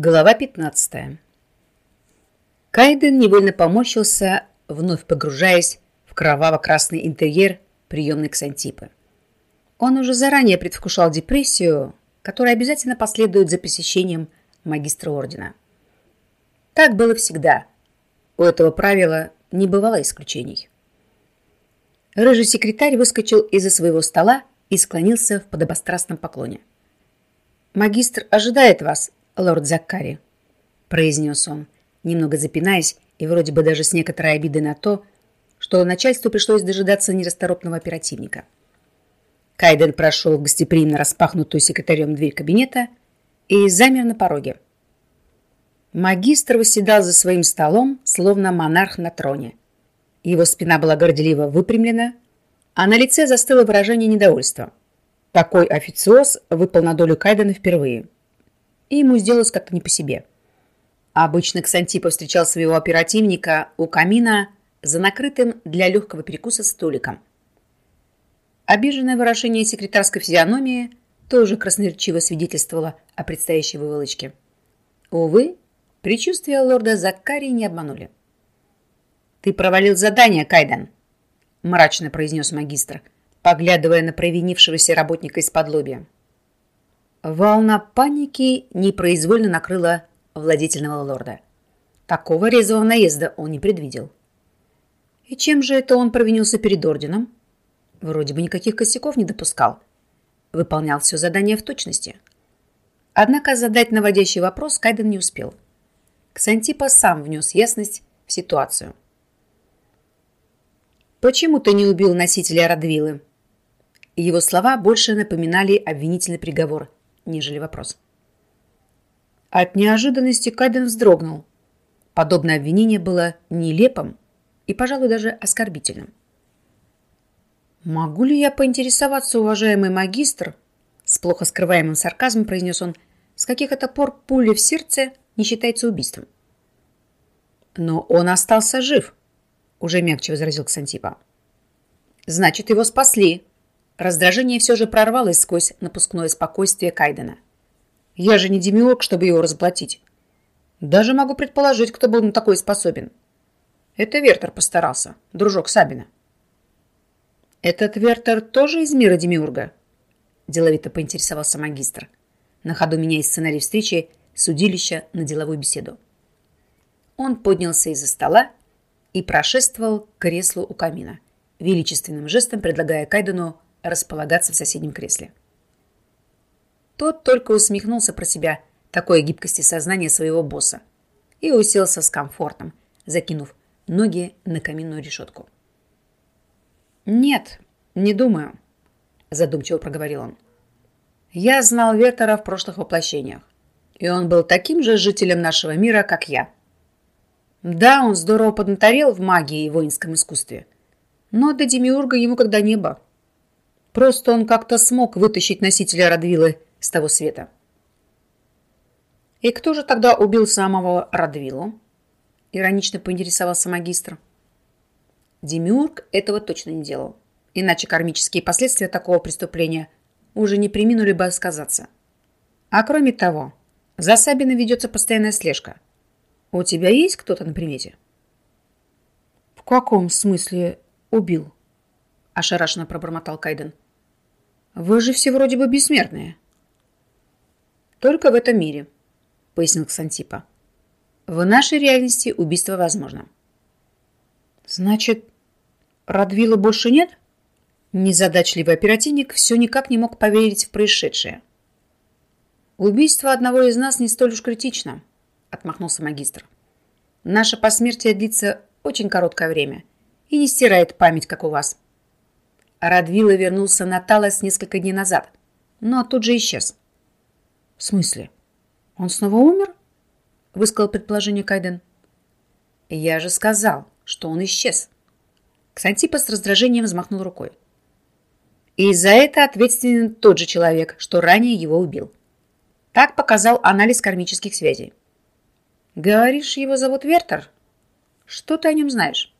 Глава 15. Кайден невольно поморщился, вновь погружаясь в кроваво-красный интерьер приемной Ксантипы. Он уже заранее предвкушал депрессию, которая обязательно последует за посещением магистра ордена. Так было всегда. У этого правила не бывало исключений. Рыжий секретарь выскочил из-за своего стола и склонился в подобострастном поклоне. «Магистр ожидает вас, лорд Заккари», — произнес он, немного запинаясь и вроде бы даже с некоторой обидой на то, что начальству пришлось дожидаться нерасторопного оперативника. Кайден прошел в гостеприимно распахнутую секретарем дверь кабинета и замер на пороге. Магистр восседал за своим столом, словно монарх на троне. Его спина была горделиво выпрямлена, а на лице застыло выражение недовольства. Такой официоз выпал на долю Кайдена впервые. И ему сделалось как-то не по себе. Обычно Ксантипа встречал своего оперативника у камина за накрытым для легкого перекуса столиком. Обиженное выражение секретарской физиономии тоже красноречиво свидетельствовало о предстоящей выволочке. Увы, предчувствия лорда Закарии не обманули. «Ты провалил задание, Кайден», – мрачно произнес магистр, поглядывая на провинившегося работника из-под лобья. Волна паники непроизвольно накрыла владетельного лорда. Такого резвого наезда он не предвидел. И чем же это он провинился перед орденом? Вроде бы никаких косяков не допускал. Выполнял все задание в точности. Однако задать наводящий вопрос Кайден не успел. Ксантипа сам внес ясность в ситуацию. «Почему ты не убил носителя Радвилы?» Его слова больше напоминали обвинительный приговор, нежели вопрос. От неожиданности Кайден вздрогнул. Подобное обвинение было нелепым и, пожалуй, даже оскорбительным. «Могу ли я поинтересоваться, уважаемый магистр?» С плохо скрываемым сарказмом произнес он. «С каких это пор пуля в сердце не считается убийством?» «Но он остался жив», уже мягче возразил Ксантипа. «Значит, его спасли». Раздражение все же прорвалось сквозь напускное спокойствие Кайдена. «Я же не демиург, чтобы его разоплатить. Даже могу предположить, кто был на такой способен. Это Вертер постарался, дружок Сабина». «Этот Вертер тоже из мира демиурга?» Деловито поинтересовался магистр. На ходу меняя сценарий встречи судилища на деловую беседу. Он поднялся из-за стола и прошествовал к креслу у камина, величественным жестом предлагая Кайдену располагаться в соседнем кресле. Тот только усмехнулся про себя такой гибкости сознания своего босса и уселся с комфортом, закинув ноги на каминную решетку. «Нет, не думаю», – задумчиво проговорил он. «Я знал Вертера в прошлых воплощениях, и он был таким же жителем нашего мира, как я. Да, он здорово поднаторел в магии и воинском искусстве. Но до Демиурга ему когда не было. Просто он как-то смог вытащить носителя Радвилы с того света. «И кто же тогда убил самого Радвилу?» Иронично поинтересовался магистр. Демиург этого точно не делал. Иначе кармические последствия такого преступления уже не приминули бы сказаться. А кроме того, за Сабиной ведется постоянная слежка – у тебя есть кто-то на примете? В каком смысле убил? Ошарашенно пробормотал Кайден. Вы же все вроде бы бессмертные. Только в этом мире, пояснил Ксантипа. В нашей реальности убийство возможно. Значит, Радвила больше нет? Незадачливый оперативник все никак не мог поверить в происшедшее. Убийство одного из нас не столь уж критично. – отмахнулся магистр. «Наше посмертие длится очень короткое время и не стирает память, как у вас». Радвила вернулся на Талос несколько дней назад, но тут же исчез. «В смысле? Он снова умер?» – высказал предположение Кайден. «Я же сказал, что он исчез». Ксантипа с раздражением взмахнул рукой. И за это ответственен тот же человек, что ранее его убил. Так показал анализ кармических связей. Говоришь, его зовут Вертер? Что ты о нем знаешь?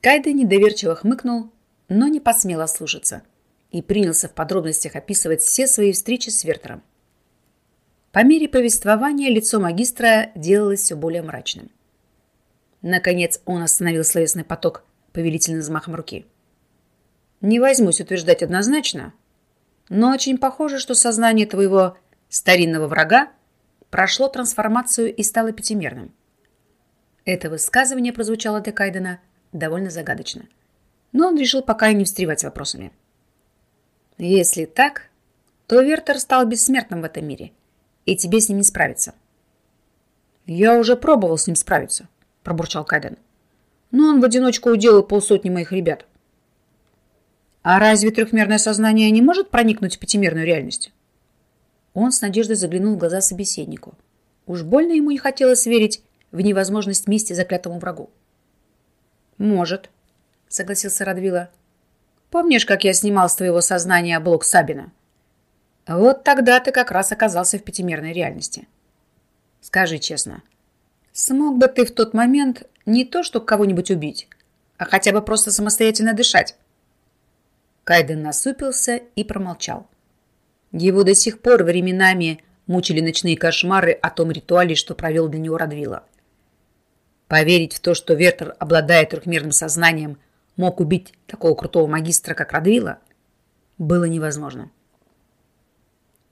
Кайда недоверчиво хмыкнул, но не посмел ослушаться и принялся в подробностях описывать все свои встречи с Вертером. По мере повествования лицо магистра делалось все более мрачным. Наконец он остановил словесный поток повелительным взмахом руки. «Не возьмусь утверждать однозначно, но очень похоже, что сознание твоего старинного врага прошло трансформацию и стало пятимерным. Это высказывание прозвучало для Кайдена довольно загадочно. Но он решил пока не встревать вопросами. Если так, то Вертер стал бессмертным в этом мире, и тебе с ним не справиться. Я уже пробовал с ним справиться, пробурчал Кайден. Но он в одиночку уделал полсотни моих ребят. А разве трехмерное сознание не может проникнуть в пятимерную реальность? Он с надеждой заглянул в глаза собеседнику. Уж больно ему не хотелось верить в невозможность мести заклятому врагу. «Может», — согласился Радвила. «Помнишь, как я снимал с твоего сознания блок Сабина? Вот тогда ты как раз оказался в пятимерной реальности. Скажи честно, смог бы ты в тот момент не то, чтобы кого-нибудь убить, а хотя бы просто самостоятельно дышать?» Кайден насупился и промолчал. Его до сих пор временами мучили ночные кошмары о том ритуале, что провел для него Радвила. Поверить в то, что Вертер, обладая трехмерным сознанием, мог убить такого крутого магистра, как Радвила, было невозможно.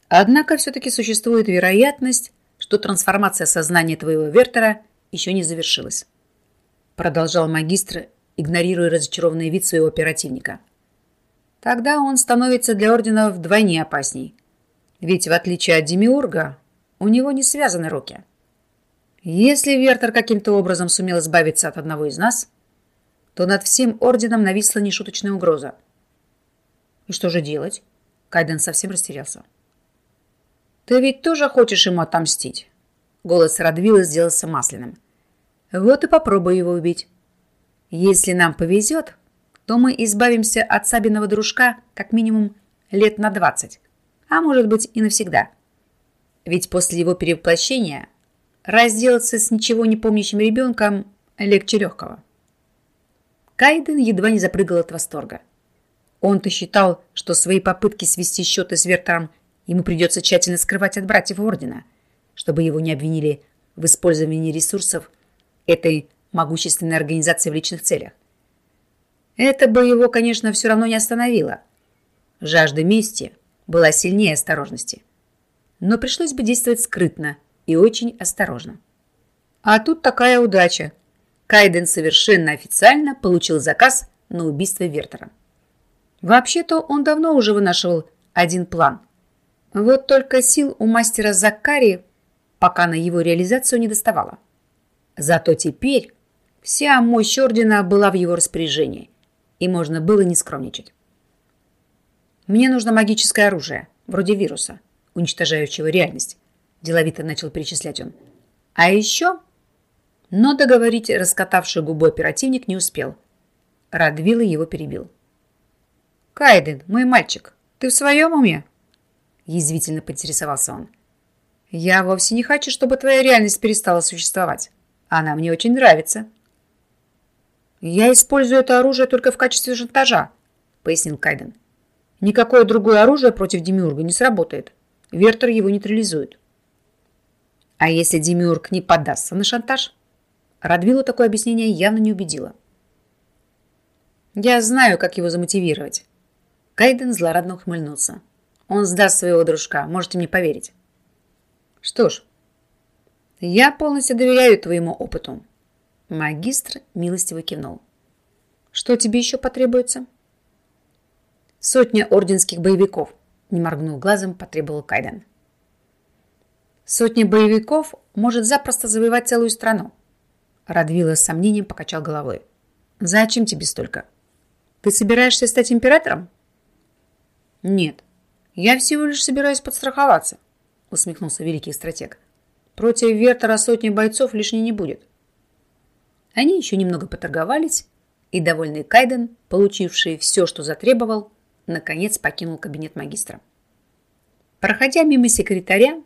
Однако все-таки существует вероятность, что трансформация сознания твоего Вертера еще не завершилась. Продолжал магистр, игнорируя разочарованный вид своего оперативника. Тогда он становится для Ордена вдвойне опасней. Ведь, в отличие от Демиурга, у него не связаны руки. Если Вертер каким-то образом сумел избавиться от одного из нас, то над всем Орденом нависла нешуточная угроза. И что же делать? Кайден совсем растерялся. «Ты ведь тоже хочешь ему отомстить?» Голос Радвилла сделался масляным. «Вот и попробуй его убить. Если нам повезет, то мы избавимся от Сабиного дружка как минимум лет на 20, а может быть и навсегда. Ведь после его перевоплощения разделаться с ничего не помнящим ребенком легче легкого. Кайден едва не запрыгал от восторга. Он-то считал, что свои попытки свести счеты с Вертером ему придется тщательно скрывать от братьев Ордена, чтобы его не обвинили в использовании ресурсов этой могущественной организации в личных целях. Это бы его, конечно, все равно не остановило. Жажда мести была сильнее осторожности. Но пришлось бы действовать скрытно и очень осторожно. А тут такая удача. Кайден совершенно официально получил заказ на убийство Вертера. Вообще-то он давно уже вынашивал один план. Вот только сил у мастера Закари пока на его реализацию не доставало. Зато теперь вся мощь ордена была в его распоряжении – и можно было не скромничать. «Мне нужно магическое оружие, вроде вируса, уничтожающего реальность», деловито начал перечислять он. «А еще...» Но договорить раскатавший губу оперативник не успел. Радвилла его перебил. «Кайден, мой мальчик, ты в своем уме?» Язвительно поинтересовался он. «Я вовсе не хочу, чтобы твоя реальность перестала существовать. Она мне очень нравится». «Я использую это оружие только в качестве шантажа», — пояснил Кайден. «Никакое другое оружие против Демиурга не сработает. Вертер его нейтрализует». «А если Демиург не поддастся на шантаж?» Радвилу такое объяснение явно не убедило. «Я знаю, как его замотивировать». Кайден злорадно ухмыльнулся. «Он сдаст своего дружка, можете мне поверить». «Что ж, я полностью доверяю твоему опыту. Магистр милостиво кивнул. «Что тебе еще потребуется?» «Сотня орденских боевиков», — не моргнув глазом, потребовал Кайден. «Сотня боевиков может запросто завоевать целую страну», — Радвила с сомнением покачал головой. «Зачем тебе столько? Ты собираешься стать императором?» «Нет, я всего лишь собираюсь подстраховаться», — усмехнулся великий стратег. «Против Вертера сотни бойцов лишней не будет. Они еще немного поторговались, и довольный Кайден, получивший все, что затребовал, наконец покинул кабинет магистра. Проходя мимо секретаря,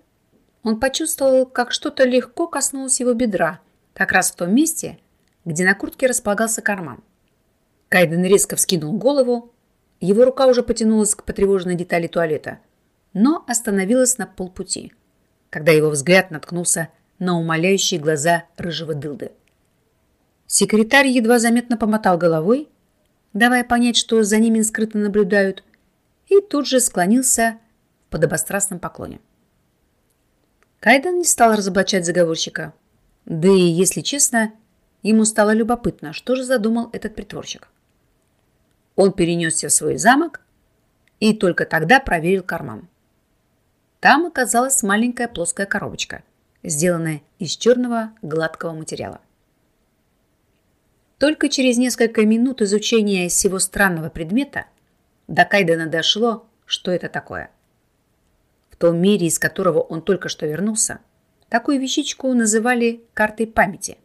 он почувствовал, как что-то легко коснулось его бедра, как раз в том месте, где на куртке располагался карман. Кайден резко вскинул голову, его рука уже потянулась к потревоженной детали туалета, но остановилась на полпути. когда его взгляд наткнулся на умоляющие глаза рыжего дылды. Секретарь едва заметно помотал головой, давая понять, что за ними скрытно наблюдают, и тут же склонился в подобострастном поклоне. Кайден не стал разоблачать заговорщика. Да и, если честно, ему стало любопытно, что же задумал этот притворщик. Он перенесся в свой замок и только тогда проверил карман. Там оказалась маленькая плоская коробочка, сделанная из черного гладкого материала. Только через несколько минут изучения всего странного предмета до Кайдена дошло, что это такое – том мире, из которого он только что вернулся, такую вещичку называли картой памяти.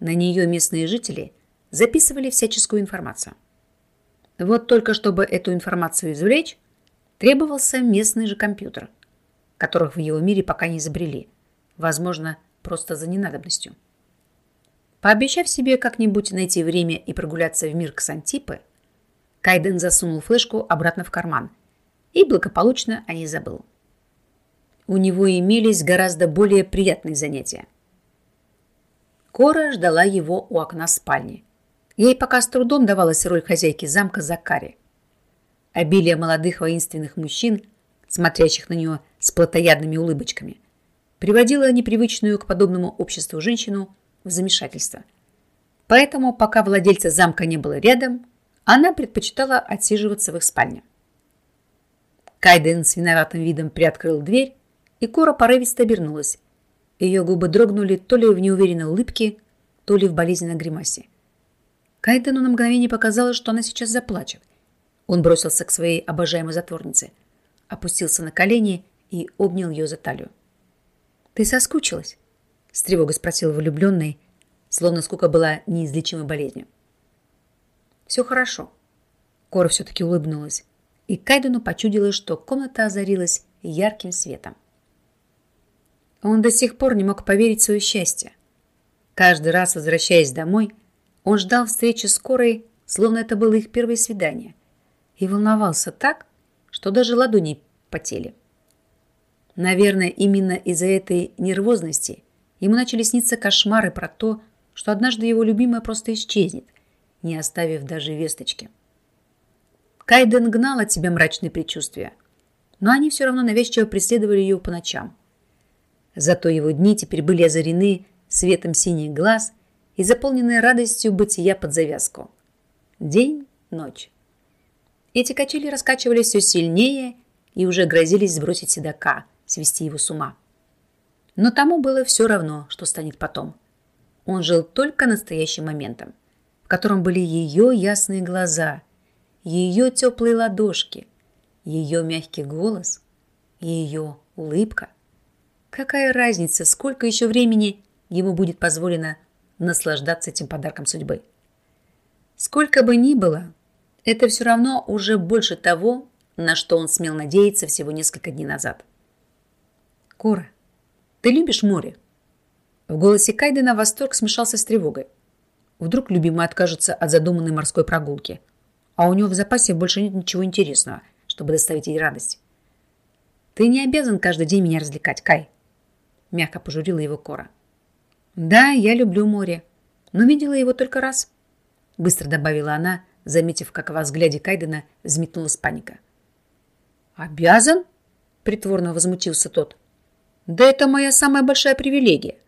На нее местные жители записывали всяческую информацию. Вот только чтобы эту информацию извлечь, требовался местный же компьютер, которых в его мире пока не изобрели, возможно, просто за ненадобностью. Пообещав себе как-нибудь найти время и прогуляться в мир Ксантипы, Кайден засунул флешку обратно в карман и благополучно о ней забыл у него имелись гораздо более приятные занятия. Кора ждала его у окна спальни. Ей пока с трудом давалась роль хозяйки замка Закари. Обилие молодых воинственных мужчин, смотрящих на нее с плотоядными улыбочками, приводило непривычную к подобному обществу женщину в замешательство. Поэтому, пока владельца замка не было рядом, она предпочитала отсиживаться в их спальне. Кайден с виноватым видом приоткрыл дверь и Кора порывисто обернулась. Ее губы дрогнули то ли в неуверенной улыбке, то ли в болезненной гримасе. Кайдену на мгновение показалось, что она сейчас заплачет. Он бросился к своей обожаемой затворнице, опустился на колени и обнял ее за талию. «Ты соскучилась?» – с тревогой спросил влюбленный, словно скука была неизлечимой болезнью. «Все хорошо». Кора все-таки улыбнулась, и Кайдену почудилось, что комната озарилась ярким светом. Он до сих пор не мог поверить в свое счастье. Каждый раз, возвращаясь домой, он ждал встречи с Корой, словно это было их первое свидание, и волновался так, что даже ладони потели. Наверное, именно из-за этой нервозности ему начали сниться кошмары про то, что однажды его любимая просто исчезнет, не оставив даже весточки. Кайден гнал от себя мрачные предчувствия, но они все равно навязчиво преследовали ее по ночам. Зато его дни теперь были озарены светом синих глаз и заполнены радостью бытия под завязку. День, ночь. Эти качели раскачивались все сильнее и уже грозились сбросить седока, свести его с ума. Но тому было все равно, что станет потом. Он жил только настоящим моментом, в котором были ее ясные глаза, ее теплые ладошки, ее мягкий голос, ее улыбка – Какая разница, сколько еще времени ему будет позволено наслаждаться этим подарком судьбы? Сколько бы ни было, это все равно уже больше того, на что он смел надеяться всего несколько дней назад. «Кора, ты любишь море?» В голосе Кайдена восторг смешался с тревогой. Вдруг любимый откажется от задуманной морской прогулки, а у него в запасе больше нет ничего интересного, чтобы доставить ей радость. «Ты не обязан каждый день меня развлекать, Кай», – мягко пожурила его Кора. «Да, я люблю море, но видела его только раз», – быстро добавила она, заметив, как во взгляде Кайдена взметнулась паника. «Обязан?» – притворно возмутился тот. «Да это моя самая большая привилегия.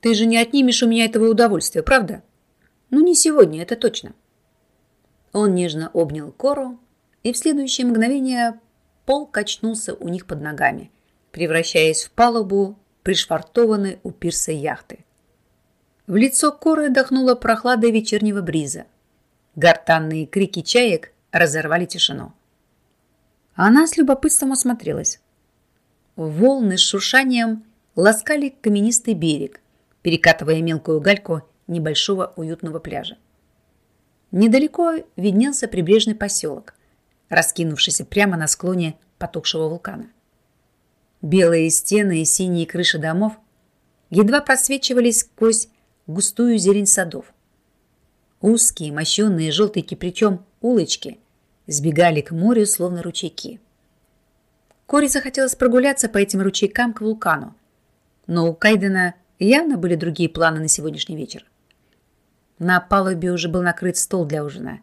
Ты же не отнимешь у меня этого удовольствия, правда? Ну, не сегодня, это точно». Он нежно обнял Кору, и в следующее мгновение пол качнулся у них под ногами, превращаясь в палубу пришвартованной у пирса яхты. В лицо Коры дохнуло прохладой вечернего бриза. Гортанные крики чаек разорвали тишину. Она с любопытством осмотрелась. Волны с шуршанием ласкали каменистый берег, перекатывая мелкую гальку небольшого уютного пляжа. Недалеко виднелся прибрежный поселок, раскинувшийся прямо на склоне потухшего вулкана. Белые стены и синие крыши домов едва просвечивались сквозь густую зелень садов. Узкие, мощенные желтый кипричом улочки сбегали к морю, словно ручейки. Кори захотелось прогуляться по этим ручейкам к вулкану. Но у Кайдена явно были другие планы на сегодняшний вечер. На палубе уже был накрыт стол для ужина.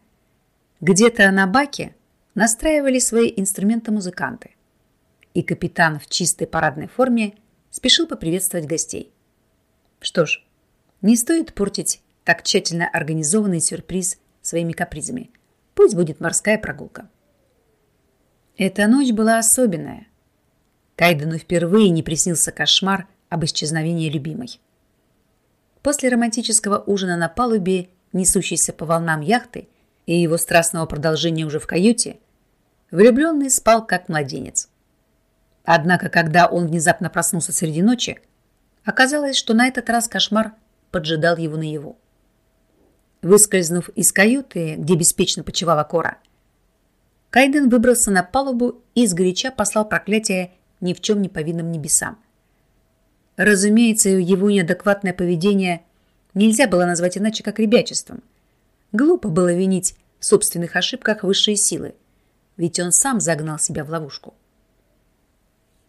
Где-то на баке настраивали свои инструменты музыканты. И капитан в чистой парадной форме спешил поприветствовать гостей. Что ж, не стоит портить так тщательно организованный сюрприз своими капризами. Пусть будет морская прогулка. Эта ночь была особенная. Кайдену впервые не приснился кошмар об исчезновении любимой. После романтического ужина на палубе, несущейся по волнам яхты, и его страстного продолжения уже в каюте, влюбленный спал как младенец. Однако, когда он внезапно проснулся среди ночи, оказалось, что на этот раз кошмар поджидал его наяву. Выскользнув из каюты, где беспечно почивала Кора, Кайден выбрался на палубу и сгоряча послал проклятие ни в чем не повинным небесам. Разумеется, его неадекватное поведение нельзя было назвать иначе, как ребячеством. Глупо было винить в собственных ошибках высшие силы, ведь он сам загнал себя в ловушку.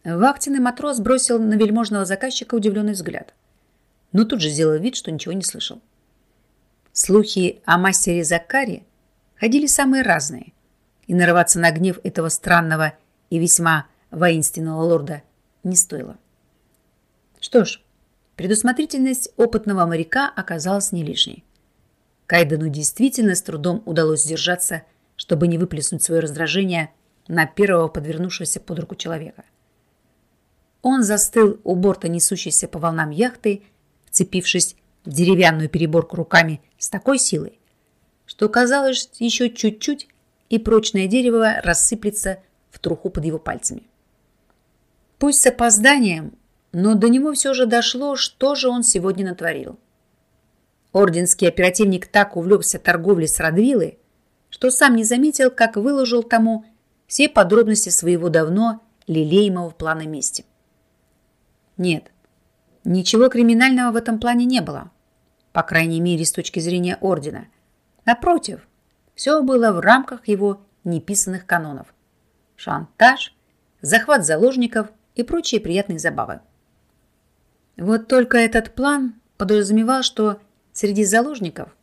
Вахтенный матрос бросил на вельможного заказчика удивленный взгляд, но тут же сделал вид, что ничего не слышал. Слухи о мастере Закаре ходили самые разные, и нарываться на гнев этого странного и весьма воинственного лорда не стоило. Что ж, предусмотрительность опытного моряка оказалась не лишней. Кайдену действительно с трудом удалось сдержаться, чтобы не выплеснуть свое раздражение на первого подвернувшегося под руку человека. Он застыл у борта несущейся по волнам яхты, вцепившись в деревянную переборку руками с такой силой, что казалось еще чуть-чуть, и прочное дерево рассыплется в труху под его пальцами. Пусть с опозданием, но до него все же дошло, что же он сегодня натворил. Орденский оперативник так увлекся торговлей с Радвилой, что сам не заметил, как выложил тому все подробности своего давно лелеемого плана мести. Нет, ничего криминального в этом плане не было, по крайней мере, с точки зрения Ордена. Напротив, все было в рамках его неписанных канонов. Шантаж, захват заложников и прочие приятные забавы. Вот только этот план подразумевал, что среди заложников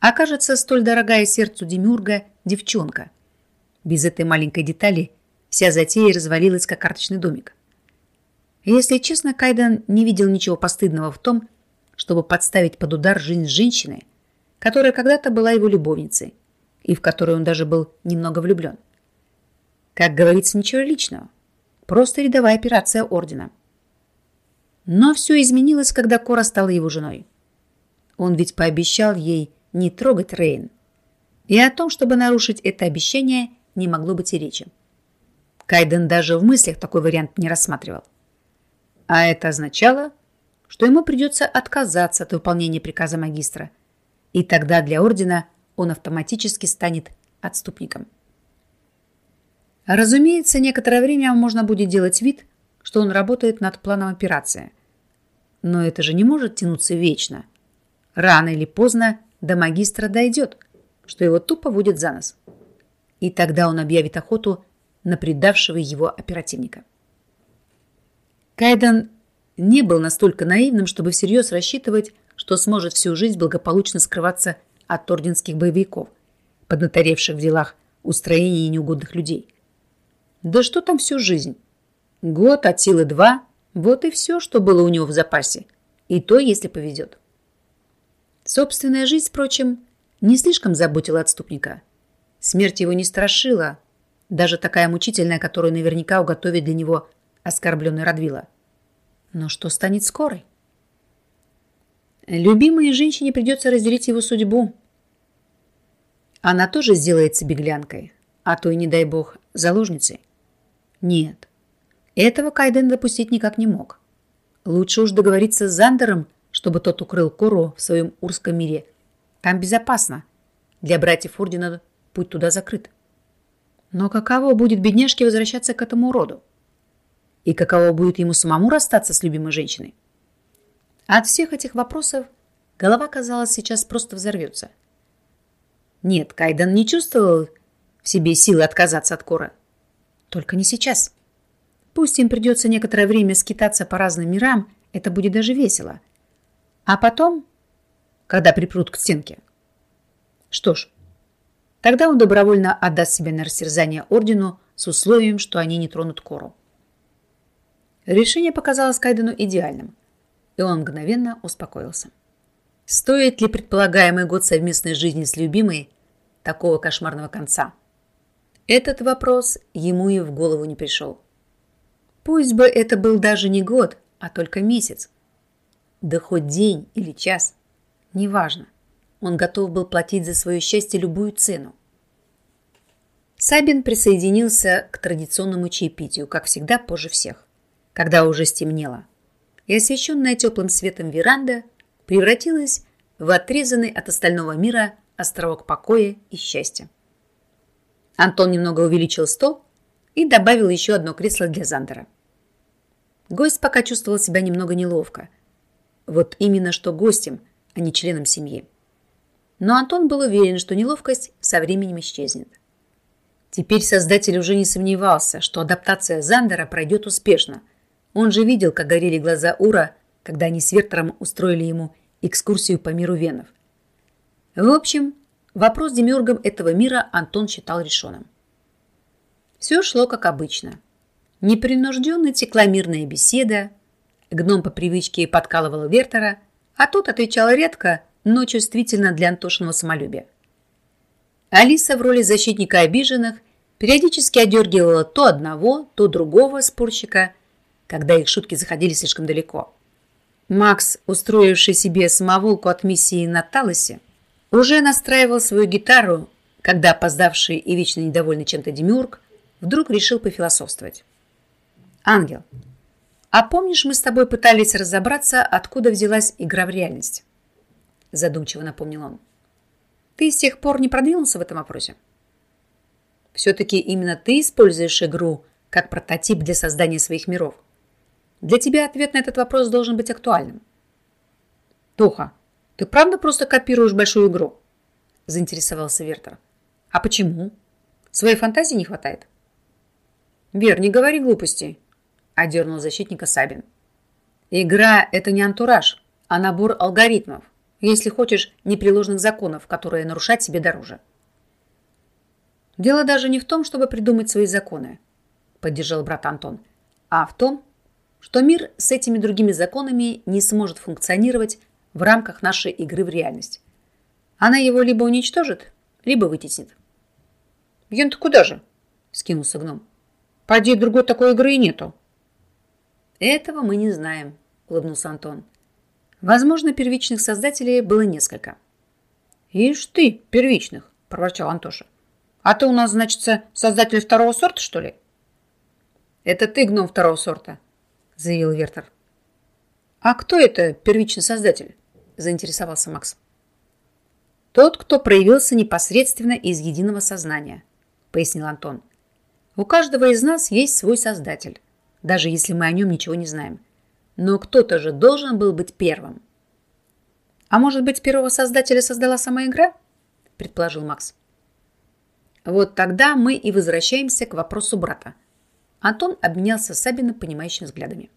окажется столь дорогая сердцу Демюрга девчонка. Без этой маленькой детали вся затея развалилась, как карточный домик. Если честно, Кайден не видел ничего постыдного в том, чтобы подставить под удар жизнь женщины, которая когда-то была его любовницей и в которую он даже был немного влюблен. Как говорится, ничего личного. Просто рядовая операция Ордена. Но все изменилось, когда Кора стала его женой. Он ведь пообещал ей не трогать Рейн. И о том, чтобы нарушить это обещание, не могло быть и речи. Кайден даже в мыслях такой вариант не рассматривал. А это означало, что ему придется отказаться от выполнения приказа магистра. И тогда для Ордена он автоматически станет отступником. Разумеется, некоторое время можно будет делать вид, что он работает над планом операции. Но это же не может тянуться вечно. Рано или поздно до магистра дойдет, что его тупо будет за нос. И тогда он объявит охоту на предавшего его оперативника. Кайден не был настолько наивным, чтобы всерьез рассчитывать, что сможет всю жизнь благополучно скрываться от орденских боевиков, поднаторевших в делах устроения неугодных людей. Да что там всю жизнь? Год от силы два вот и все, что было у него в запасе. И то, если повезет. Собственная жизнь, впрочем, не слишком заботила отступника. Смерть его не страшила, даже такая мучительная, которую наверняка уготовит для него оскорбленный Радвила. Но что станет скорой? Любимой женщине придется разделить его судьбу. Она тоже сделается беглянкой, а то и, не дай бог, заложницей. Нет, этого Кайден допустить никак не мог. Лучше уж договориться с Зандером, чтобы тот укрыл Кору в своем урском мире. Там безопасно. Для братьев Ордена путь туда закрыт. Но каково будет бедняжке возвращаться к этому роду? И каково будет ему самому расстаться с любимой женщиной? От всех этих вопросов голова, казалось, сейчас просто взорвется. Нет, Кайден не чувствовал в себе силы отказаться от Кора. Только не сейчас. Пусть им придется некоторое время скитаться по разным мирам, это будет даже весело. А потом, когда припрут к стенке. Что ж, тогда он добровольно отдаст себя на растерзание ордену с условием, что они не тронут Кору. Решение показалось Кайдену идеальным, и он мгновенно успокоился. Стоит ли предполагаемый год совместной жизни с любимой такого кошмарного конца? Этот вопрос ему и в голову не пришел. Пусть бы это был даже не год, а только месяц. Да хоть день или час. Неважно. Он готов был платить за свое счастье любую цену. Сабин присоединился к традиционному чаепитию, как всегда, позже всех, когда уже стемнело. И освещенная теплым светом веранда превратилась в отрезанный от остального мира островок покоя и счастья. Антон немного увеличил стол и добавил еще одно кресло для Зандера. Гость пока чувствовал себя немного неловко. Вот именно что гостем, а не членом семьи. Но Антон был уверен, что неловкость со временем исчезнет. Теперь создатель уже не сомневался, что адаптация Зандера пройдет успешно. Он же видел, как горели глаза Ура, когда они с Вертером устроили ему экскурсию по миру венов. В общем, вопрос демиургом этого мира Антон считал решенным. Все шло как обычно – Непринужденно текла мирная беседа. Гном по привычке подкалывал Вертера, а тот отвечал редко, но чувствительно для Антошиного самолюбия. Алиса в роли защитника обиженных периодически одергивала то одного, то другого спорщика, когда их шутки заходили слишком далеко. Макс, устроивший себе самоволку от миссии на Талосе, уже настраивал свою гитару, когда опоздавший и вечно недовольный чем-то Демиург вдруг решил пофилософствовать. Ангел, а помнишь, мы с тобой пытались разобраться, откуда взялась игра в реальность? Задумчиво напомнил он. Ты с тех пор не продвинулся в этом вопросе? Все-таки именно ты используешь игру как прототип для создания своих миров. Для тебя ответ на этот вопрос должен быть актуальным. Тоха, ты правда просто копируешь большую игру? Заинтересовался Вертер. А почему? Своей фантазии не хватает? Вер, не говори глупостей одернул защитника Сабин. Игра – это не антураж, а набор алгоритмов, если хочешь, непреложных законов, которые нарушать себе дороже. Дело даже не в том, чтобы придумать свои законы, поддержал брат Антон, а в том, что мир с этими другими законами не сможет функционировать в рамках нашей игры в реальность. Она его либо уничтожит, либо вытеснит. «Ен-то куда же?» – скинулся гном. «Поди, другой такой игры и нету». Этого мы не знаем, улыбнулся Антон. Возможно, первичных создателей было несколько. Ишь ты, первичных, проворчал Антоша. А ты у нас, значит, создатель второго сорта, что ли? Это ты гном второго сорта, заявил Вертер. А кто это первичный создатель? заинтересовался Макс. Тот, кто проявился непосредственно из единого сознания, пояснил Антон. У каждого из нас есть свой создатель даже если мы о нем ничего не знаем. Но кто-то же должен был быть первым. А может быть, первого создателя создала сама игра? Предположил Макс. Вот тогда мы и возвращаемся к вопросу брата. Антон обменялся с Сабиным понимающими взглядами.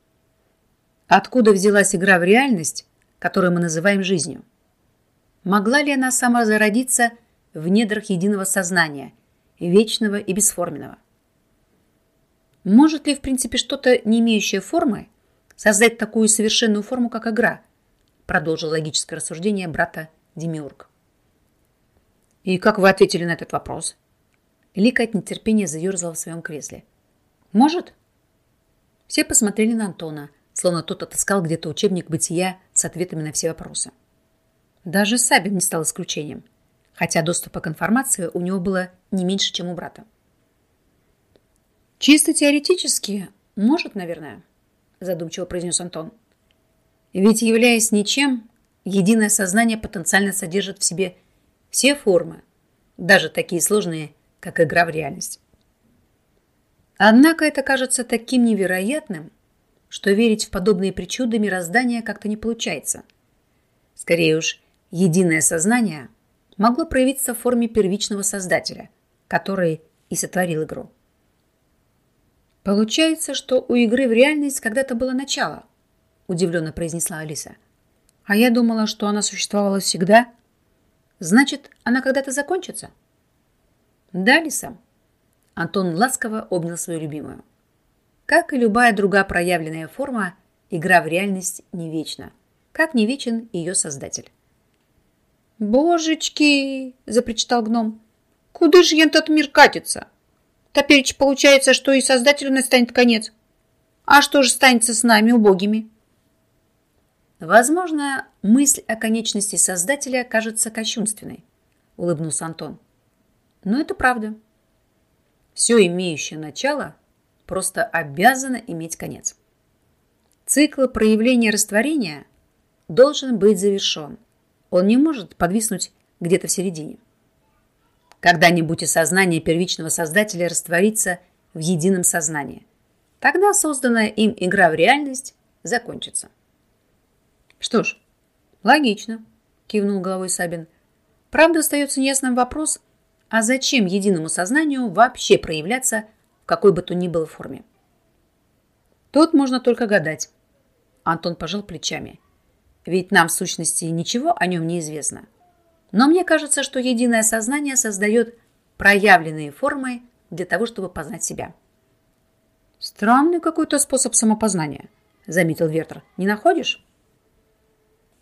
Откуда взялась игра в реальность, которую мы называем жизнью? Могла ли она сама зародиться в недрах единого сознания, вечного и бесформенного? Может ли, в принципе, что-то, не имеющее формы, создать такую совершенную форму, как игра? Продолжил логическое рассуждение брата Демиург. И как вы ответили на этот вопрос? Лика от нетерпения заерзала в своем кресле. Может? Все посмотрели на Антона, словно тот отыскал где-то учебник бытия с ответами на все вопросы. Даже Сабин не стал исключением, хотя доступа к информации у него было не меньше, чем у брата. Чисто теоретически, может, наверное, задумчиво произнес Антон. Ведь, являясь ничем, единое сознание потенциально содержит в себе все формы, даже такие сложные, как игра в реальность. Однако это кажется таким невероятным, что верить в подобные причуды мироздания как-то не получается. Скорее уж, единое сознание могло проявиться в форме первичного создателя, который и сотворил игру. Получается, что у игры в реальность когда-то было начало, удивленно произнесла Алиса. А я думала, что она существовала всегда. Значит, она когда-то закончится? Да, Алиса. Антон ласково обнял свою любимую. Как и любая другая проявленная форма, игра в реальность не вечна, как не вечен ее создатель. «Божечки!» – запричитал гном. «Куда же этот мир катится? Теперь получается, что и создателю настанет конец. А что же станется с нами, убогими?» Возможно, мысль о конечности создателя кажется кощунственной, улыбнулся Антон. Но это правда. Все имеющее начало просто обязано иметь конец. Цикл проявления растворения должен быть завершен – он не может подвиснуть где-то в середине. Когда-нибудь и сознание первичного создателя растворится в едином сознании. Тогда созданная им игра в реальность закончится. Что ж, логично, кивнул головой Сабин. Правда, остается неясным вопрос, а зачем единому сознанию вообще проявляться в какой бы то ни было форме? Тут можно только гадать. Антон пожал плечами ведь нам в сущности ничего о нем не известно. Но мне кажется, что единое сознание создает проявленные формы для того, чтобы познать себя. Странный какой-то способ самопознания, заметил Вертер. Не находишь?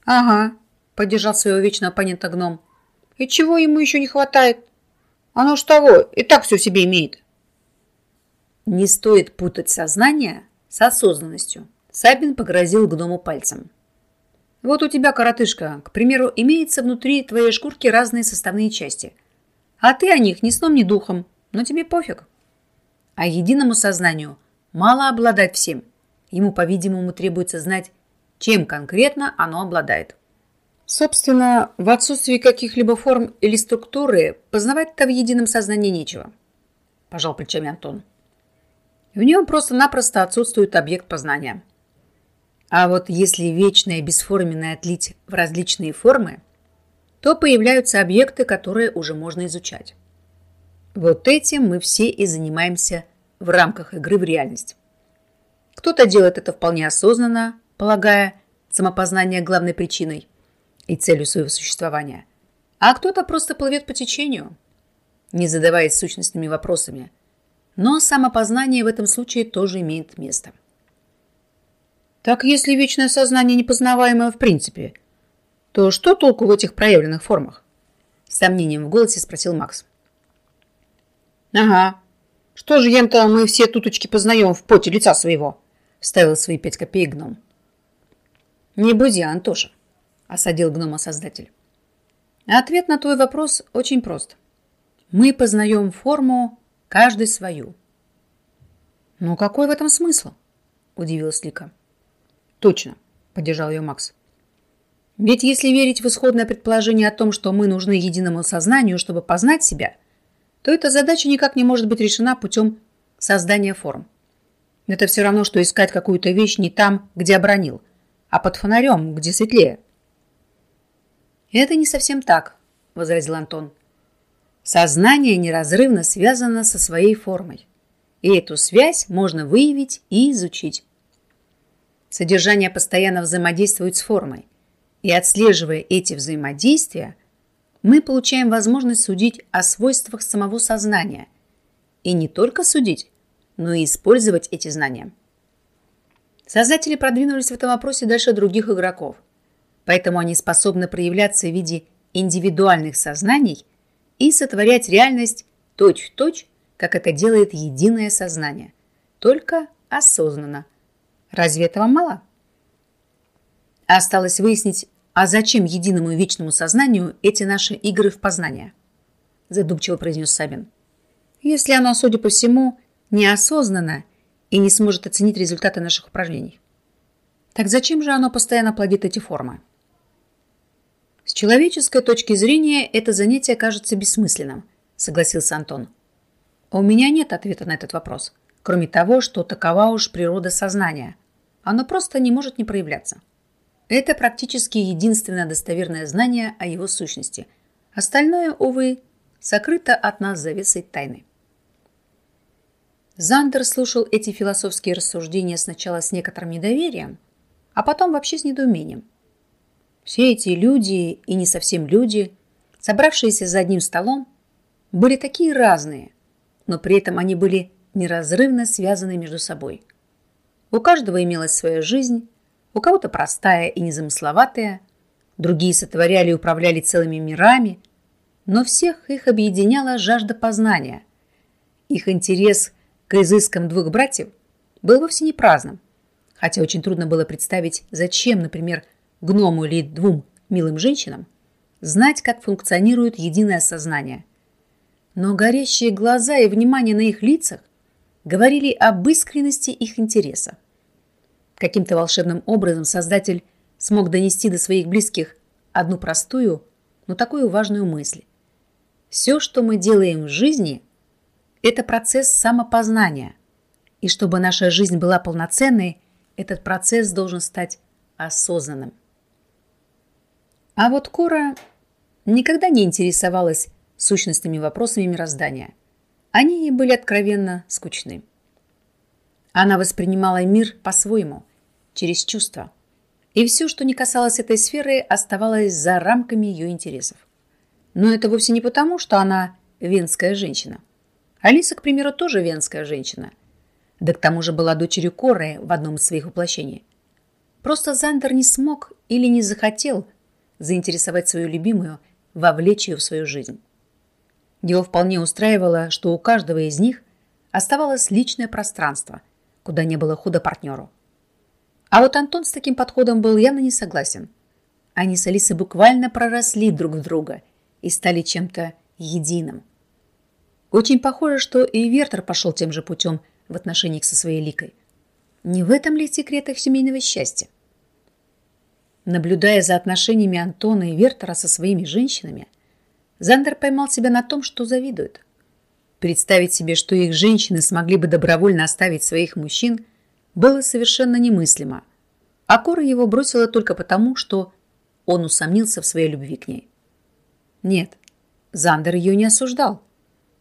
Ага, поддержал своего вечного оппонента гном. И чего ему еще не хватает? Оно ж того, и так все себе имеет. Не стоит путать сознание с осознанностью. Сабин погрозил гному пальцем. Вот у тебя, коротышка, к примеру, имеется внутри твоей шкурки разные составные части. А ты о них ни сном, ни духом, но тебе пофиг. А единому сознанию мало обладать всем. Ему, по-видимому, требуется знать, чем конкретно оно обладает. Собственно, в отсутствии каких-либо форм или структуры познавать-то в едином сознании нечего. Пожал плечами Антон. В нем просто-напросто отсутствует объект познания – а вот если вечное бесформенное отлить в различные формы, то появляются объекты, которые уже можно изучать. Вот этим мы все и занимаемся в рамках игры в реальность. Кто-то делает это вполне осознанно, полагая самопознание главной причиной и целью своего существования, а кто-то просто плывет по течению, не задаваясь сущностными вопросами. Но самопознание в этом случае тоже имеет место. Так если вечное сознание непознаваемое в принципе, то что толку в этих проявленных формах? С сомнением в голосе спросил Макс. Ага. Что же ем-то мы все туточки познаем в поте лица своего? Вставил свои пять копеек гном. Не буди, Антоша, осадил гнома создатель. Ответ на твой вопрос очень прост. Мы познаем форму, каждый свою. Ну какой в этом смысл? Удивилась Лика. Точно, поддержал ее Макс. Ведь если верить в исходное предположение о том, что мы нужны единому сознанию, чтобы познать себя, то эта задача никак не может быть решена путем создания форм. Это все равно, что искать какую-то вещь не там, где обронил, а под фонарем, где светлее. «Это не совсем так», – возразил Антон. «Сознание неразрывно связано со своей формой, и эту связь можно выявить и изучить. Содержание постоянно взаимодействует с формой. И отслеживая эти взаимодействия, мы получаем возможность судить о свойствах самого сознания. И не только судить, но и использовать эти знания. Создатели продвинулись в этом вопросе дальше других игроков. Поэтому они способны проявляться в виде индивидуальных сознаний и сотворять реальность точь-в-точь, -точь, как это делает единое сознание, только осознанно – Разве этого мало? Осталось выяснить, а зачем единому вечному сознанию эти наши игры в познание? Задумчиво произнес Сабин. Если оно, судя по всему, неосознанно и не сможет оценить результаты наших упражнений. Так зачем же оно постоянно плодит эти формы? Человеческой точки зрения это занятие кажется бессмысленным, согласился Антон. У меня нет ответа на этот вопрос кроме того, что такова уж природа сознания. Оно просто не может не проявляться. Это практически единственное достоверное знание о его сущности. Остальное, увы, сокрыто от нас завесой тайны. Зандер слушал эти философские рассуждения сначала с некоторым недоверием, а потом вообще с недоумением. Все эти люди и не совсем люди, собравшиеся за одним столом, были такие разные, но при этом они были неразрывно связаны между собой. У каждого имелась своя жизнь, у кого-то простая и незамысловатая, другие сотворяли и управляли целыми мирами, но всех их объединяла жажда познания. Их интерес к изыскам двух братьев был вовсе не праздным, хотя очень трудно было представить, зачем, например, гному или двум милым женщинам знать, как функционирует единое сознание. Но горящие глаза и внимание на их лицах говорили об искренности их интереса. Каким-то волшебным образом Создатель смог донести до своих близких одну простую, но такую важную мысль. Все, что мы делаем в жизни, это процесс самопознания. И чтобы наша жизнь была полноценной, этот процесс должен стать осознанным. А вот Кора никогда не интересовалась сущностными вопросами мироздания. Они ей были откровенно скучны. Она воспринимала мир по-своему, через чувства. И все, что не касалось этой сферы, оставалось за рамками ее интересов. Но это вовсе не потому, что она венская женщина. Алиса, к примеру, тоже венская женщина. Да к тому же была дочерью Коры в одном из своих воплощений. Просто Зандер не смог или не захотел заинтересовать свою любимую, вовлечь ее в свою жизнь. Его вполне устраивало, что у каждого из них оставалось личное пространство, куда не было худо партнеру. А вот Антон с таким подходом был явно не согласен. Они с Алисой буквально проросли друг в друга и стали чем-то единым. Очень похоже, что и Вертер пошел тем же путем в отношениях со своей Ликой. Не в этом ли секрет их семейного счастья? Наблюдая за отношениями Антона и Вертера со своими женщинами, Зандер поймал себя на том, что завидует. Представить себе, что их женщины смогли бы добровольно оставить своих мужчин, было совершенно немыслимо. А Кора его бросила только потому, что он усомнился в своей любви к ней. Нет, Зандер ее не осуждал.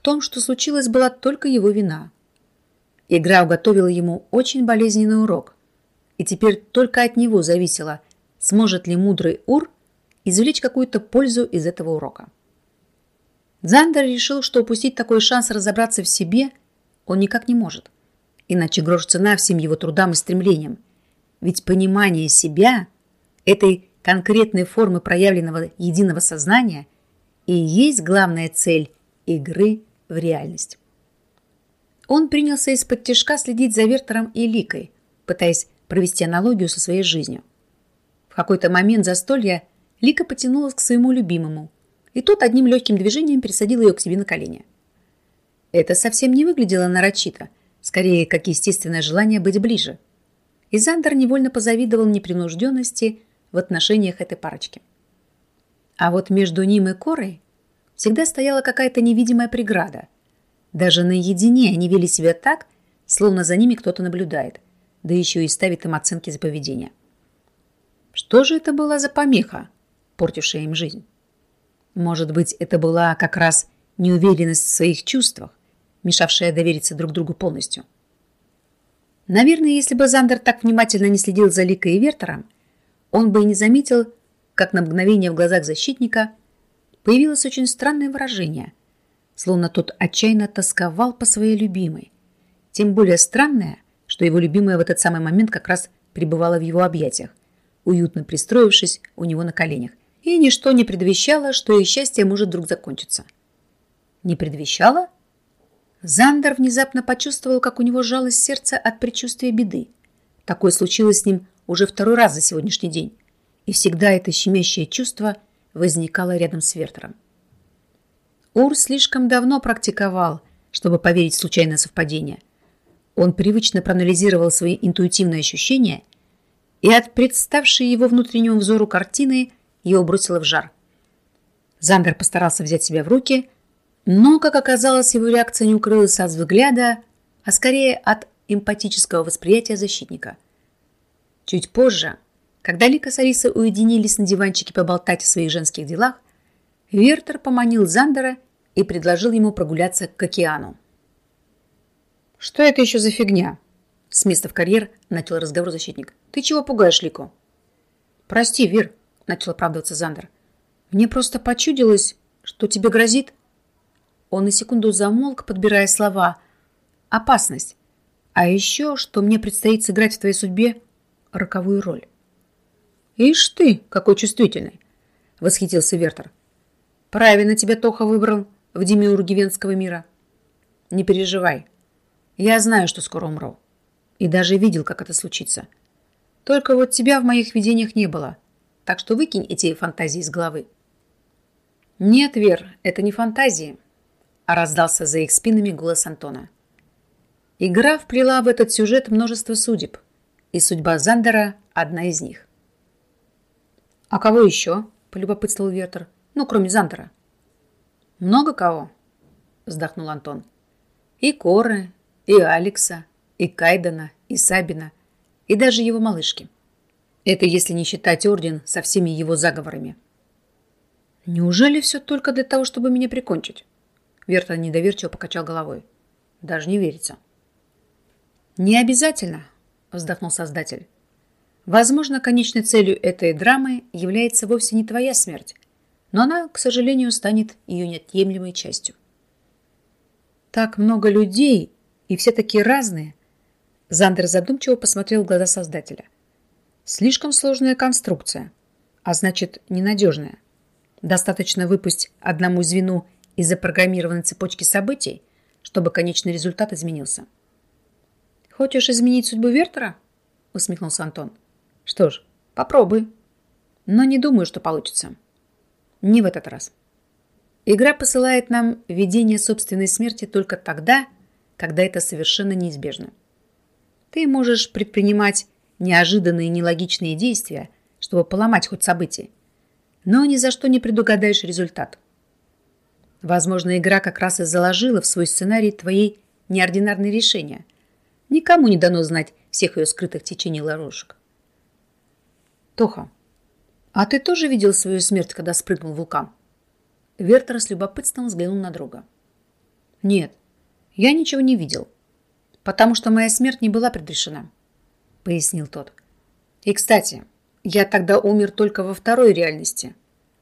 В том, что случилось, была только его вина. Игра уготовила ему очень болезненный урок. И теперь только от него зависело, сможет ли мудрый Ур извлечь какую-то пользу из этого урока. Зандер решил, что упустить такой шанс разобраться в себе он никак не может. Иначе грош цена всем его трудам и стремлениям. Ведь понимание себя, этой конкретной формы проявленного единого сознания, и есть главная цель игры в реальность. Он принялся из-под тяжка следить за Вертером и Ликой, пытаясь провести аналогию со своей жизнью какой-то момент застолья Лика потянулась к своему любимому, и тот одним легким движением пересадил ее к себе на колени. Это совсем не выглядело нарочито, скорее, как естественное желание быть ближе. И Зандер невольно позавидовал непринужденности в отношениях этой парочки. А вот между ним и Корой всегда стояла какая-то невидимая преграда. Даже наедине они вели себя так, словно за ними кто-то наблюдает, да еще и ставит им оценки за поведение. Что же это была за помеха, портившая им жизнь? Может быть, это была как раз неуверенность в своих чувствах, мешавшая довериться друг другу полностью. Наверное, если бы Зандер так внимательно не следил за Ликой и Вертером, он бы и не заметил, как на мгновение в глазах защитника появилось очень странное выражение, словно тот отчаянно тосковал по своей любимой. Тем более странное, что его любимая в этот самый момент как раз пребывала в его объятиях – уютно пристроившись у него на коленях, и ничто не предвещало, что их счастье может вдруг закончиться. Не предвещало? Зандер внезапно почувствовал, как у него жалось сердце от предчувствия беды. Такое случилось с ним уже второй раз за сегодняшний день, и всегда это щемящее чувство возникало рядом с Вертером. Ур слишком давно практиковал, чтобы поверить в случайное совпадение. Он привычно проанализировал свои интуитивные ощущения – и от представшей его внутреннему взору картины его бросило в жар. Зандер постарался взять себя в руки, но, как оказалось, его реакция не укрылась от взгляда, а скорее от эмпатического восприятия защитника. Чуть позже, когда Лика с Алисой уединились на диванчике поболтать о своих женских делах, Вертер поманил Зандера и предложил ему прогуляться к океану. Что это еще за фигня? С места в карьер начал разговор защитник. Ты чего пугаешь Лику? Прости, Вир, начал оправдываться Зандер. Мне просто почудилось, что тебе грозит. Он на секунду замолк, подбирая слова. Опасность. А еще, что мне предстоит сыграть в твоей судьбе роковую роль. Ишь ты, какой чувствительный, восхитился Вертер. Правильно тебя Тоха выбрал в демиурге венского мира. Не переживай. Я знаю, что скоро умру. И даже видел, как это случится. Только вот тебя в моих видениях не было. Так что выкинь эти фантазии из головы. Нет, Вер, это не фантазии. А раздался за их спинами голос Антона. Игра вплела в этот сюжет множество судеб. И судьба Зандера – одна из них. «А кого еще?» – полюбопытствовал Вертер. «Ну, кроме Зандера». «Много кого?» – вздохнул Антон. «И Коры, и Алекса, и Кайдена, и Сабина, и даже его малышки. Это если не считать Орден со всеми его заговорами. Неужели все только для того, чтобы меня прикончить? Верта недоверчиво покачал головой. Даже не верится. Не обязательно, вздохнул создатель. Возможно, конечной целью этой драмы является вовсе не твоя смерть, но она, к сожалению, станет ее неотъемлемой частью. Так много людей, и все такие разные, Зандер задумчиво посмотрел в глаза создателя. Слишком сложная конструкция, а значит, ненадежная. Достаточно выпустить одному звену из запрограммированной цепочки событий, чтобы конечный результат изменился. «Хочешь изменить судьбу Вертера?» – усмехнулся Антон. «Что ж, попробуй. Но не думаю, что получится. Не в этот раз. Игра посылает нам видение собственной смерти только тогда, когда это совершенно неизбежно. Ты можешь предпринимать неожиданные нелогичные действия, чтобы поломать ход событий, но ни за что не предугадаешь результат. Возможно, игра как раз и заложила в свой сценарий твои неординарные решения. Никому не дано знать всех ее скрытых течений ловушек. Тоха, а ты тоже видел свою смерть, когда спрыгнул в вулкан? Вертер с любопытством взглянул на друга. Нет, я ничего не видел потому что моя смерть не была предрешена», — пояснил тот. «И, кстати, я тогда умер только во второй реальности.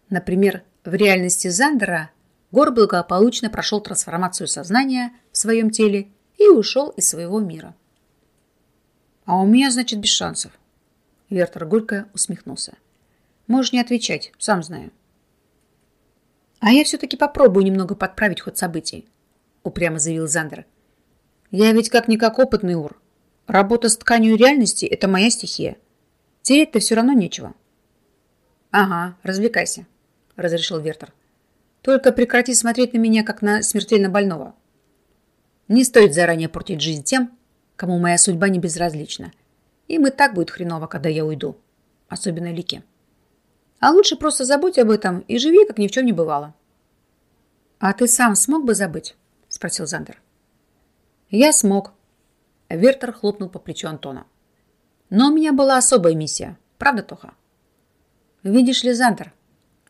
Например, в реальности Зандера Гор благополучно прошел трансформацию сознания в своем теле и ушел из своего мира». «А у меня, значит, без шансов», — Вертер горько усмехнулся. «Можешь не отвечать, сам знаю». «А я все-таки попробую немного подправить ход событий», — упрямо заявил Зандер. Я ведь как-никак опытный ур. Работа с тканью реальности – это моя стихия. Терять-то все равно нечего. Ага, развлекайся, разрешил Вертер. Только прекрати смотреть на меня, как на смертельно больного. Не стоит заранее портить жизнь тем, кому моя судьба не безразлична. Им и так будет хреново, когда я уйду. Особенно Лике. А лучше просто забудь об этом и живи, как ни в чем не бывало. А ты сам смог бы забыть? Спросил Зандер. Я смог. Вертер хлопнул по плечу Антона. Но у меня была особая миссия. Правда, Тоха? Видишь ли, Зантер,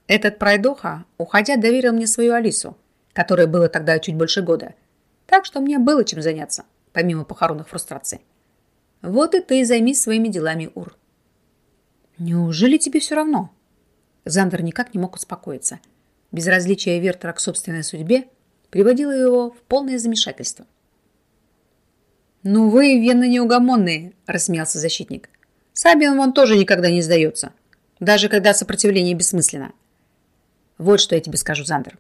этот пройдоха, уходя, доверил мне свою Алису, которой было тогда чуть больше года. Так что мне было чем заняться, помимо похоронных фрустраций. Вот и ты займись своими делами, Ур. Неужели тебе все равно? Зандер никак не мог успокоиться. Безразличие Вертера к собственной судьбе приводило его в полное замешательство. «Ну вы, вены неугомонные», – рассмеялся защитник. «Сабин вон тоже никогда не сдается, даже когда сопротивление бессмысленно». «Вот что я тебе скажу, Зандер.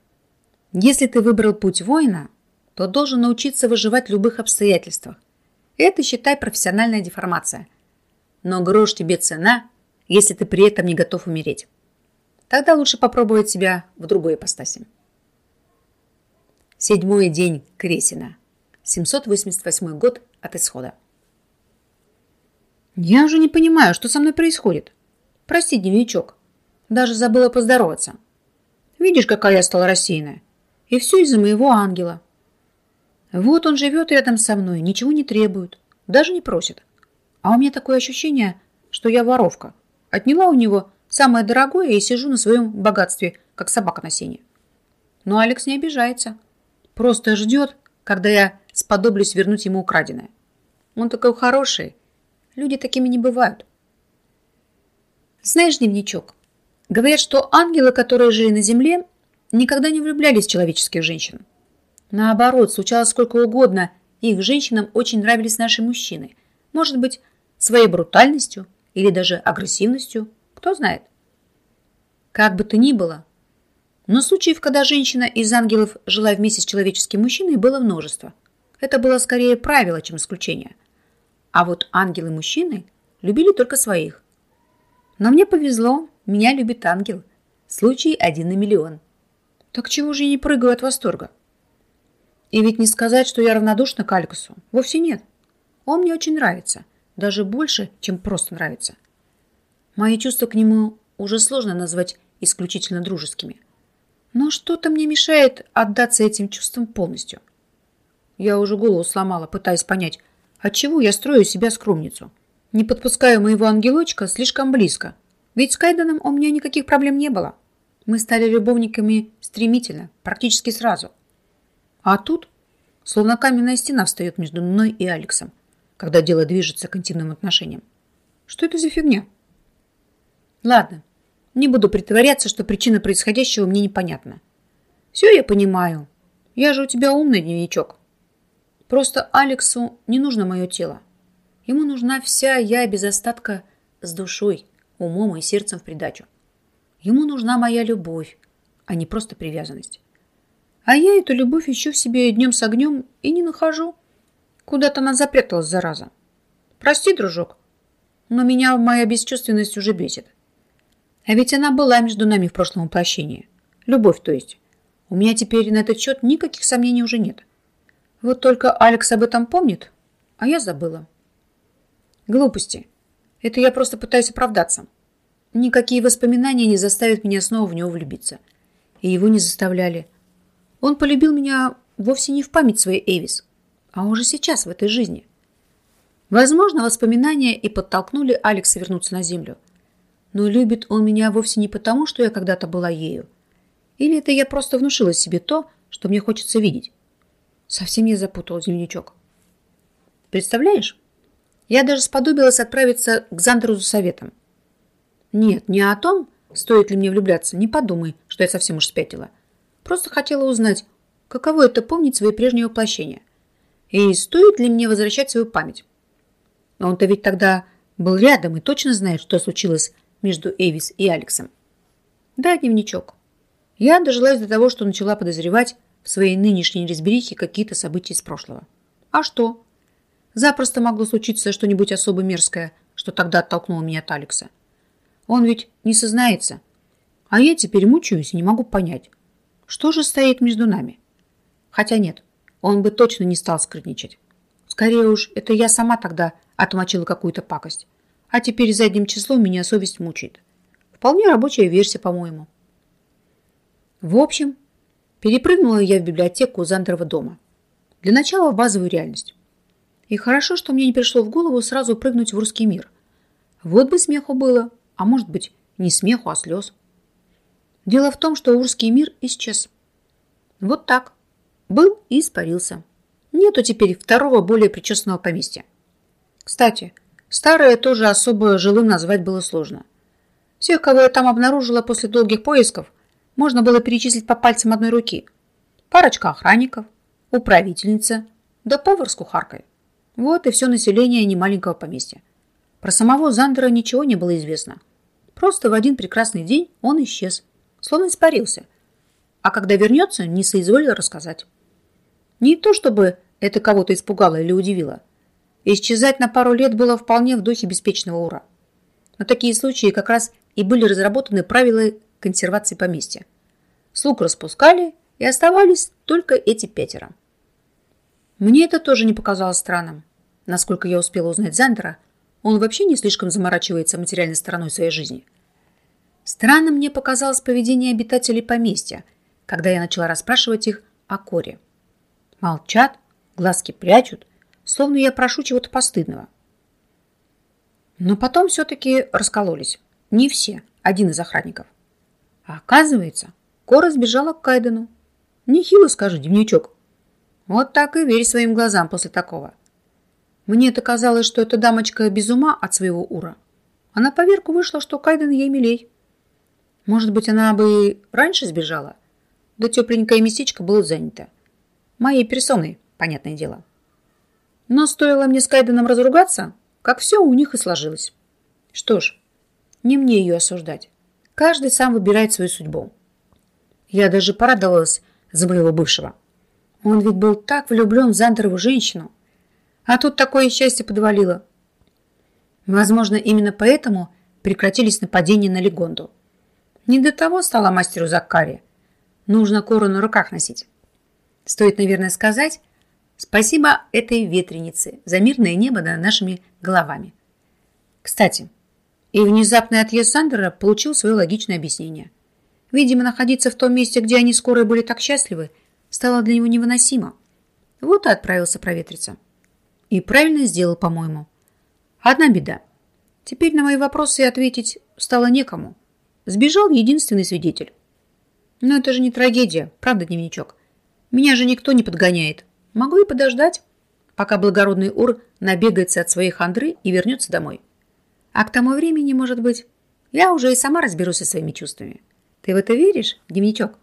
Если ты выбрал путь воина, то должен научиться выживать в любых обстоятельствах. Это, считай, профессиональная деформация. Но грош тебе цена, если ты при этом не готов умереть. Тогда лучше попробовать себя в другой ипостаси». Седьмой день Кресина. 788 год от исхода. Я уже не понимаю, что со мной происходит. Прости, дневничок. Даже забыла поздороваться. Видишь, какая я стала рассеянная. И все из-за моего ангела. Вот он живет рядом со мной, ничего не требует, даже не просит. А у меня такое ощущение, что я воровка. Отняла у него самое дорогое и сижу на своем богатстве, как собака на сене. Но Алекс не обижается. Просто ждет, когда я сподоблюсь вернуть ему украденное. Он такой хороший. Люди такими не бывают. Знаешь, дневничок, говорят, что ангелы, которые жили на земле, никогда не влюблялись в человеческих женщин. Наоборот, случалось сколько угодно, их женщинам очень нравились наши мужчины. Может быть, своей брутальностью или даже агрессивностью, кто знает. Как бы то ни было, но случаев, когда женщина из ангелов жила вместе с человеческим мужчиной, было множество. Это было скорее правило, чем исключение. А вот ангелы-мужчины любили только своих. Но мне повезло, меня любит ангел. Случай один на миллион. Так чего же я не прыгаю от восторга? И ведь не сказать, что я равнодушна к Алькасу. Вовсе нет. Он мне очень нравится. Даже больше, чем просто нравится. Мои чувства к нему уже сложно назвать исключительно дружескими. Но что-то мне мешает отдаться этим чувствам полностью. Я уже голову сломала, пытаясь понять, отчего я строю себя скромницу. Не подпускаю моего ангелочка слишком близко. Ведь с Кайденом у меня никаких проблем не было. Мы стали любовниками стремительно, практически сразу. А тут, словно каменная стена встает между мной и Алексом, когда дело движется к интимным отношениям. Что это за фигня? Ладно, не буду притворяться, что причина происходящего мне непонятна. Все я понимаю. Я же у тебя умный дневничок. Просто Алексу не нужно мое тело. Ему нужна вся я без остатка с душой, умом и сердцем в придачу. Ему нужна моя любовь, а не просто привязанность. А я эту любовь ищу в себе днем с огнем и не нахожу. Куда-то она запряталась, зараза. Прости, дружок, но меня моя бесчувственность уже бесит. А ведь она была между нами в прошлом воплощении. Любовь, то есть. У меня теперь на этот счет никаких сомнений уже нет. Вот только Алекс об этом помнит, а я забыла. Глупости. Это я просто пытаюсь оправдаться. Никакие воспоминания не заставят меня снова в него влюбиться. И его не заставляли. Он полюбил меня вовсе не в память своей Эвис, а уже сейчас, в этой жизни. Возможно, воспоминания и подтолкнули Алекса вернуться на землю – но любит он меня вовсе не потому, что я когда-то была ею. Или это я просто внушила себе то, что мне хочется видеть. Совсем я запутала дневничок. Представляешь? Я даже сподобилась отправиться к Зандеру за советом. Нет, не о том, стоит ли мне влюбляться, не подумай, что я совсем уж спятила. Просто хотела узнать, каково это помнить свои прежние воплощения. И стоит ли мне возвращать свою память. Он-то ведь тогда был рядом и точно знает, что случилось между Эвис и Алексом. Да, дневничок. Я дожилась до того, что начала подозревать в своей нынешней неразберихе какие-то события из прошлого. А что? Запросто могло случиться что-нибудь особо мерзкое, что тогда оттолкнуло меня от Алекса. Он ведь не сознается. А я теперь мучаюсь и не могу понять, что же стоит между нами. Хотя нет, он бы точно не стал скрытничать. Скорее уж, это я сама тогда отмочила какую-то пакость. А теперь задним числом меня совесть мучает. Вполне рабочая версия, по-моему. В общем, перепрыгнула я в библиотеку Зандерова дома. Для начала в базовую реальность. И хорошо, что мне не пришло в голову сразу прыгнуть в русский мир. Вот бы смеху было, а может быть, не смеху, а слез. Дело в том, что русский мир исчез. Вот так. Был и испарился. Нету теперь второго более причесанного поместья. Кстати, Старое тоже особо жилым назвать было сложно. Всех, кого я там обнаружила после долгих поисков, можно было перечислить по пальцам одной руки. Парочка охранников, управительница, да повар с кухаркой. Вот и все население немаленького поместья. Про самого Зандера ничего не было известно. Просто в один прекрасный день он исчез, словно испарился. А когда вернется, не соизволил рассказать. Не то, чтобы это кого-то испугало или удивило – Исчезать на пару лет было вполне в духе беспечного ура. Но такие случаи как раз и были разработаны правила консервации поместья. Слуг распускали, и оставались только эти пятеро. Мне это тоже не показалось странным. Насколько я успела узнать Зандера, он вообще не слишком заморачивается материальной стороной своей жизни. Странным мне показалось поведение обитателей поместья, когда я начала расспрашивать их о Коре. Молчат, глазки прячут – словно я прошу чего-то постыдного. Но потом все-таки раскололись. Не все, один из охранников. А оказывается, Кора сбежала к Кайдену. Нехило, скажи, дневничок. Вот так и верь своим глазам после такого. Мне-то казалось, что эта дамочка без ума от своего ура. А на поверку вышло, что Кайден ей милей. Может быть, она бы раньше сбежала? Да тепленькое местечко было занято. Моей персоной, понятное дело. Но стоило мне с Кайденом разругаться, как все у них и сложилось. Что ж, не мне ее осуждать. Каждый сам выбирает свою судьбу. Я даже порадовалась за моего бывшего. Он ведь был так влюблен в Зандерову женщину. А тут такое счастье подвалило. Возможно, именно поэтому прекратились нападения на Легонду. Не до того стала мастеру Закари. Нужно кору на руках носить. Стоит, наверное, сказать спасибо этой ветренице за мирное небо над нашими головами. Кстати, и внезапный отъезд Сандера получил свое логичное объяснение. Видимо, находиться в том месте, где они скоро были так счастливы, стало для него невыносимо. Вот и отправился проветриться. И правильно сделал, по-моему. Одна беда. Теперь на мои вопросы ответить стало некому. Сбежал единственный свидетель. Но это же не трагедия, правда, дневничок? Меня же никто не подгоняет. Могу и подождать, пока благородный Ур набегается от своей хандры и вернется домой. А к тому времени, может быть, я уже и сама разберусь со своими чувствами. Ты в это веришь, дневничок?